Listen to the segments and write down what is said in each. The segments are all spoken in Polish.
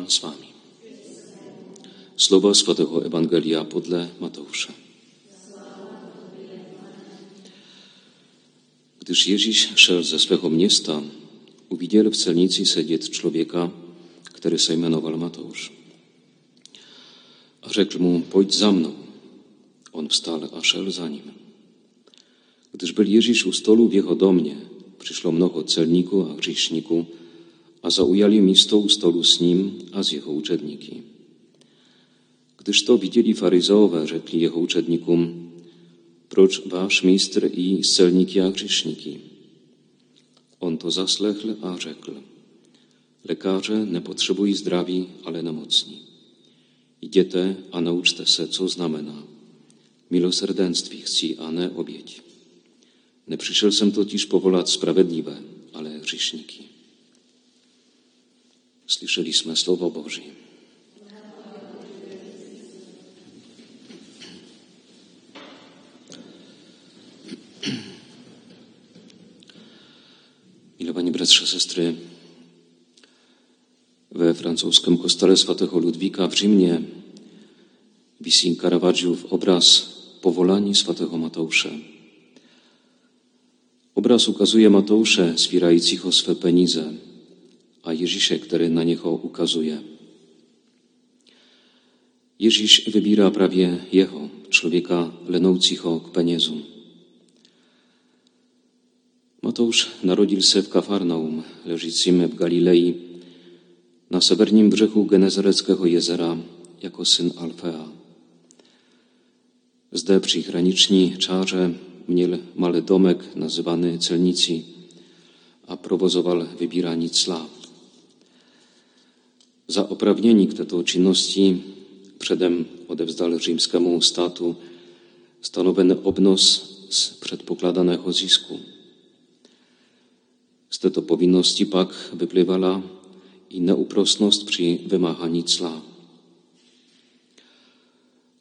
Pan z wami. Słowa Świętego Ewangelia podle Mateusza. Gdyż Jeziś szedł ze swego miasta, uwidzieli w celnicy siedzieć człowieka, który się imenował Mateusz. A rzekł mu, pójdź za mną. On wstał, a szedł za nim. Gdyż był Jeziś u stolu, wjechał do mnie. Przyszło mnogo celników a grzeszników, a zaujali mi stół stolu z nim, a z jego uczedniki. Gdyż to widzieli faryzeowie, rzekli jego uczednikom, procz wasz mistr i celniki a grzeszniki. On to zaslechl, a rzekł, lekarze nie potrzebują zdrowi, ale nemocni. Idziecie, a nauczcie se, co znamena. Milosrdenstwie chci, a nie obieć. Nie przyszedł sem totiż powolać sprawiedliwe, ale grzeszniki. Słyszeliśmy Słowo Boże. Milowani bratrze, sestry, we francuskim kostele świętego Ludwika w Rzymie wisi Caravaggiow obraz Powolani świętego Mateusza. Obraz ukazuje Mateusze zbierającego swe penize, a Jezisie, który na niego ukazuje. Jeziś wybiera prawie jego, człowieka lenącego k peniazu. Mateusz narodził się w Kafarnaum, leżącym w Galilei, na severním brzegu Genezareckiego jezera, jako syn Alfea. Zde przygraniczni czarze mieli mały domek nazywany Celnici, a prowozował wybierani cla. Za oprawnieni k této činnosti předem odevzdal římskému státu stanovený obnos z předpokladaného zisku. Z této povinnosti pak vyplyvala i neúprosnost při vymáhání cla.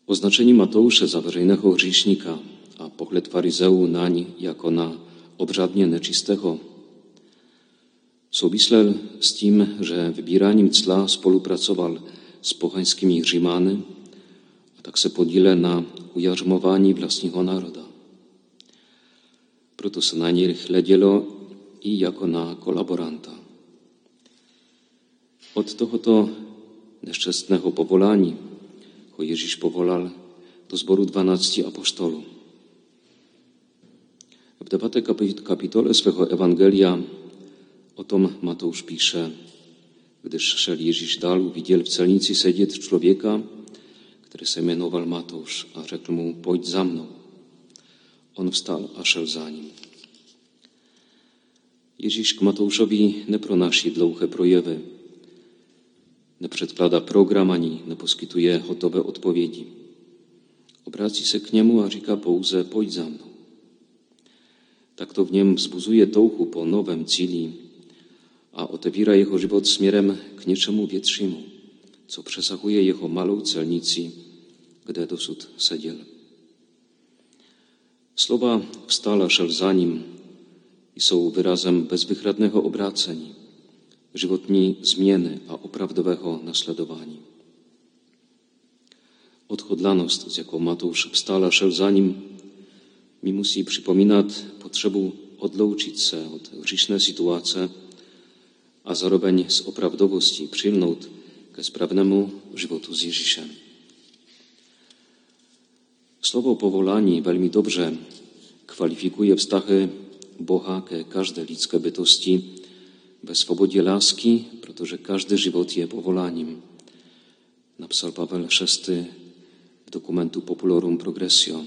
Oznaczenie Mateusza za wyżejnego grzesznika, a pogled faryzeu nań jako na obrzadnie neczystego, souvislel z tym, że wybieraniem cla współpracował z pochańskimi Rzymany, a tak se podíle na ujarzmowaniu własnego naroda. Proto se na nich hledělo i jako na kolaboranta. Od tohoto neszczęsnego powolani, ho Ježíš povolal do zboru 12 apoštolů. W debatte kapitole swego Ewangelia o tom Mateusz pisze, gdyż szedł Ježíš dal, widział w celnicy siedzieć człowieka, który się mianował Mateusz, a rzekł mu, pójdź za mną. On wstał, a szedł za nim. Ježíš k Mateuszowi nie dlouhé projevy, nie program, ani nie poskytuje gotowe odpowiedzi. Się k niemu, a říká pouze, pójdź za mną. Tak to w nim wzbuzuje touchu po nowym cili, a otewiera jego żywot směrem k niczemu wietrzymu, co przesahuje jego malą celnicy, gdzie dosud sedziel. Słowa wstala szel za nim i są wyrazem bezwychradnego obraceń, żywotni zmiany, a oprawdowego naśladowania. Odchodlanost, z jaką Mateusz wstala szel za nim, mi musi przypominać potrzebę odlouczyć się od grzesznej sytuacji, a zarobień z oprawdowości przyjmnąć ke sprawnemu żywotu z Jezusem. Słowo powolani veľmi dobrze kwalifikuje wstachy Boha ke każdej ludzkiej bytosti we swobodzie laski, protože każdy żywot je powolaniem. Napisał Paweł VI w dokumentu Populorum Progressio.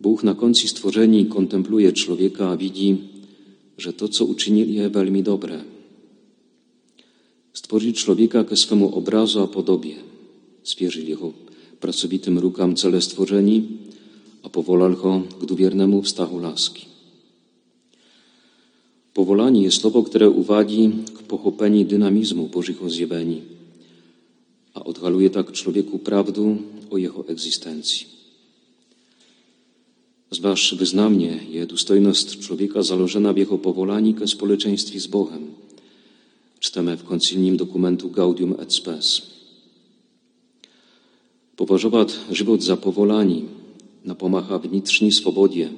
Bóg na końcu stworzeni kontempluje człowieka, a widzi, że to, co uczynili, je veľmi dobre. Stworzył człowieka ke swemu obrazu a podobie. Zwierzył jego pracowitym rukam cele stworzeni, a povolal go k duwiernemu wstachu laski. Powolanie jest słowo, które uwagi k pochopeniu dynamizmu Bożych zjawień, a odhaluje tak człowieku prawdę o jego egzystencji. Zważ wyznamnie je dostojność człowieka zalożona w jego powolani ke społeczeństwie z Bogiem, Czytamy w koncylním dokumentu Gaudium et Spes. Považovat život za povolání napomáhá vnitřní svobodě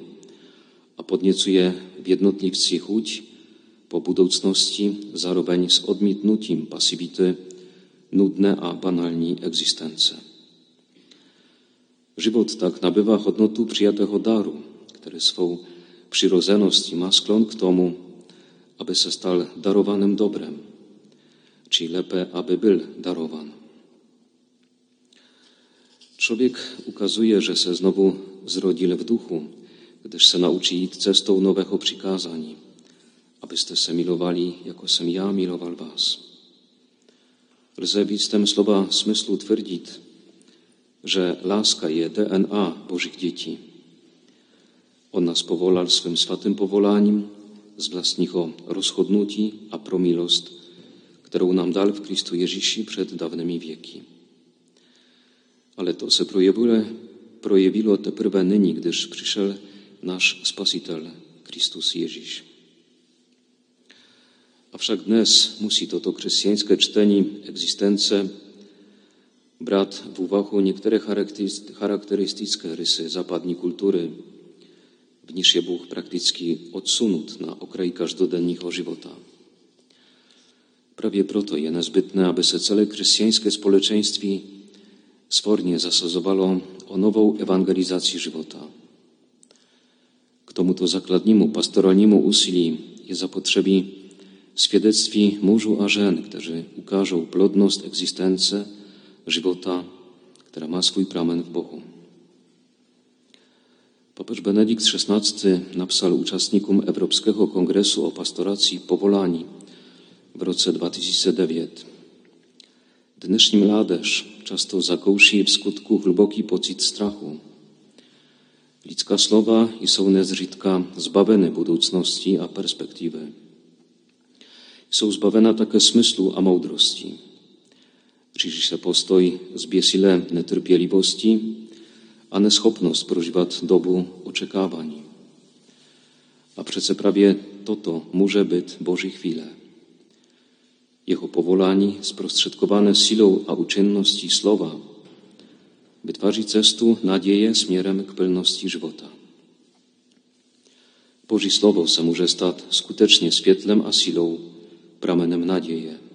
a podněcuje v jednotlivci chuť po budoucnosti zároveň s odmítnutím pasivity nudné a banální existence. Život tak nabywa hodnotu przyjatego daru, który swą przyrodzeność ma sklon k tomu, aby se stal darowanym dobrem, czyli lepiej, aby był darowany. Człowiek ukazuje, że se znowu zrodil w duchu, gdyż se nauczy iść cestą nowego przykazań, abyste se milowali, jako sem ja milował was. Lze z tym słowa smyslu twierdzić, że laska je DNA Bożych dzieci. On nas powolal swym swatym powolaniem z własnego rozchodnuci a promilost, którą nam dal w Chrystu Jezisi przed dawnymi wieki. Ale to se projewiło, projewiło teprve nyní, gdyż przyszedł nasz Spasiciel, Chrystus Jeziś. A však dnes musí toto křesťanské čtení existence brát v úvahu některé charakteristické rysy západní kultury, v níž je Bůh prakticky odsunut na okraj každodenního života. Prawie proto je nezbytne, aby se celé chrześcijańskie społeczeństwie sfornie zasazowało o nową ewangelizację żywota. K tomuto zakladniemu, pastoralnemu úsilí je zapotřebí svědectví mužů a žen, kteří ukážou plodnost existence života, která má swój pramen w Bohu. Papież Benedikt XVI napisał uczestnikom Europejskiego Kongresu o Pastoracji Powolani w roce 2009. Dnešní mládež často zakouší w skutku hluboký pocit strachu. Lidská slova są nezřídka zbaveny budoucnosti a perspektywy. Są zbawione také smyslu a moudrosti. Říši se postoj zběsilé netrpělivosti a neschopnost prožívat dobu oczekávání. A přece prawie toto może być Boży chwile. Jeho povolání, sprostředkované silą a uczynności słowa, wytwarzy cestu nadzieję směrem k pełności żywota. Boży Słowo se może skutecznie świetlem a silą, pramenem nadzieje.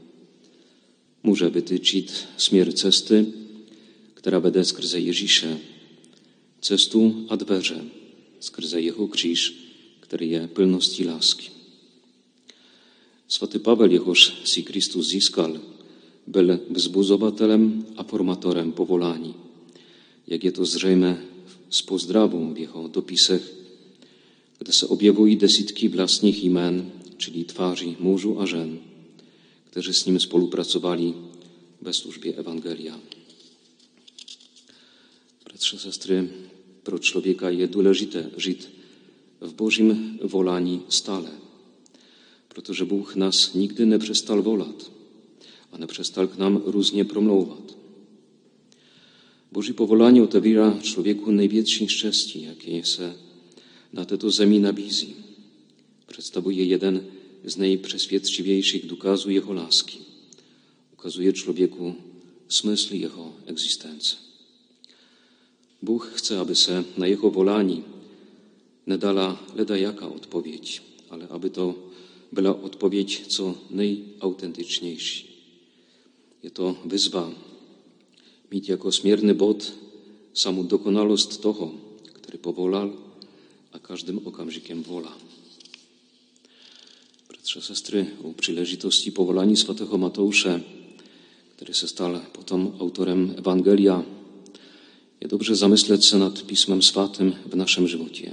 Może wytyczyć smier cesty, która będzie skrze Jezisze, cestu a dwerze, skrze Jeho krzyż, który jest pełności laski. Swaty Paweł, jehoż si Chrystus zyskal, był wzbuzowatelem a formatorem powolani, jak je to zřejmě z pozdrawą w jeho dopisach, gdy se objewuje desitki własnych imen, czyli twarzy mężu a żen, którzy z nim współpracowali we służbie Ewangelia. Bratrze, sestry, pro człowieka jest důležité żyć w Bożym wolani stale, protože Bóg nas nigdy nie przestał wolat, a nie przestał k nam różnie promlować. Boży powolanie otawiera człowieku największej szczęści, jakie se na této zemi nabízí. Przedstawuje jeden z najprzeświadczywejszych dokazów Jego laski. Ukazuje człowieku smysl Jego egzystencji. Bóg chce, aby se na Jego wolani nie dala leda jaka odpowiedź, ale aby to była odpowiedź co najautentyczniejsza. Je to wyzwa mieć jako smierny bot samą dokonalost toho, który powolal, a każdym okamžikiem wola. Bratrze, sestry, u příležitosti povolání svatého Matouše, który se stal potom autorem Ewangelia, je dobrze zamysleć się nad Pismem Swatym w naszym żywocie.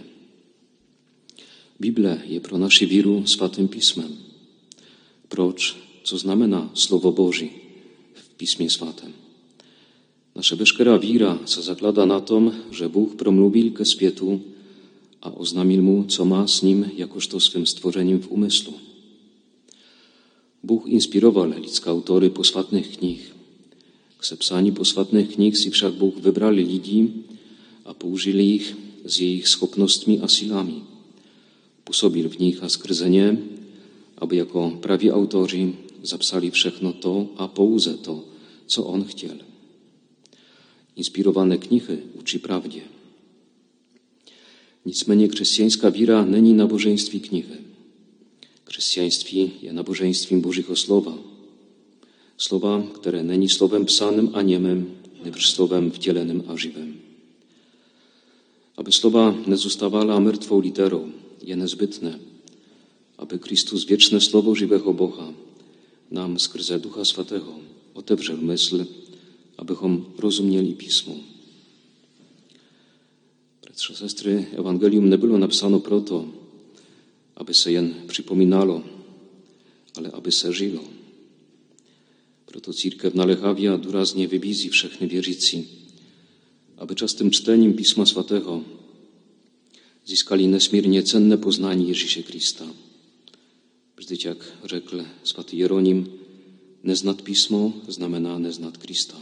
Biblia je pro naši víru svatým Pismem. Proč? Co znamená slovo Boží w Pismie Svatém? Naša veškerá víra se zaklada na tom, że Bóg promlubil ke světu a oznámil mu, co má s ním jakožto swym stworzeniem w umyslu. Bóg inspirował lidská autory posłatnych knih. K sepsání posłatnych knih si však Bóg wybrali lidí a použili ich z jejich schopnostmi a silami. Působil v nich a skrze ně, aby jako prawi autorzy zapsali všechno to a pouze to, co on chtěl. Inspirowane knihy uczy prawdzie. Nicméně chrześcijańska wiara není nabożeńství knihy. Chrześcijańství je nabożeństwem Bożego Słowa. Słowa, które není słowem psanym a niemym, lecz słowem wcielonym a żywym. Aby słowa nie zostawała mrtwą literą, je nezbytne, aby Chrystus wieczne Słowo żywego Boha nam skrze Ducha Swatego otewrzał myśl, abychom rozumieli Pismo. Bratrze, sestry, Ewangelium nie było napisano proto, aby se jen připomínalo, ale aby se žilo. Proto církev naléhavě a důrazně vybízí všechny věřící, aby častým čtením Písma Svatého získali nesmírně cenné poznání Ježíše Krista. Vždyť, jak řekl svatý Jeroním, neznat písmo znamená neznat Krista.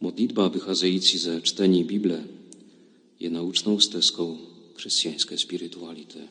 Modlitba vycházející ze čtení Bible je naučnou stezkou chrześcijańskiej spirytuality.